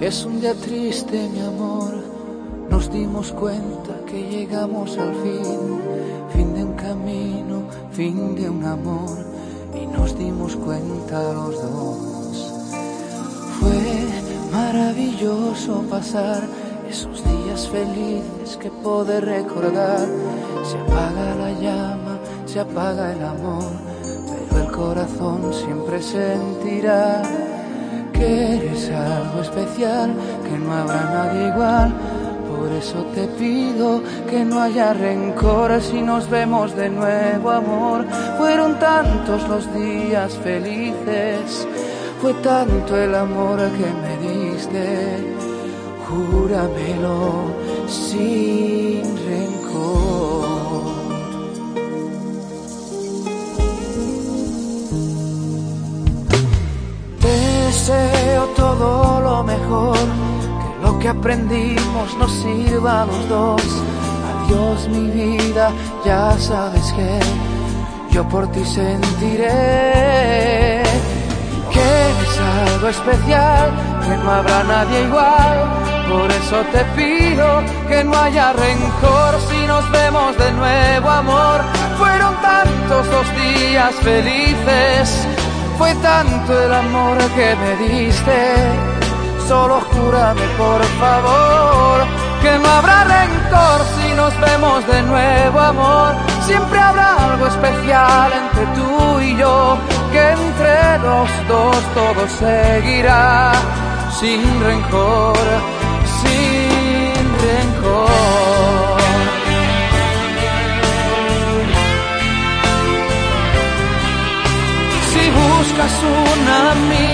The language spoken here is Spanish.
Es un día triste, mi amor. Nos dimos cuenta que llegamos al fin, fin de un camino, fin de un amor, y nos dimos cuenta los dos. Fue maravilloso pasar esos días felices que poder recordar. Se apaga la llama, se apaga el amor, pero el corazón siempre sentirá que eres algo especial, que no habrá nadie igual. Por eso te pido que no haya rencor si nos vemos de nuevo, amor. Fueron tantos los días felices, fue tanto el amor que me diste. Júramelo sin todo lo mejor, que lo que aprendimos nos sirva a los dos. Adiós mi vida, ya sabes que yo por ti sentiré que eres algo especial, que no habrá nadie igual. Por eso te pido que no haya rencor si nos vemos de nuevo, amor. Fueron tantos los días felices fue tanto el amor que me diste, solo júrame por favor que no habrá rencor si nos vemos de nuevo, amor. Siempre habrá algo especial entre tú y yo, que entre los dos todo seguirá sin rencor, Buscas un amigo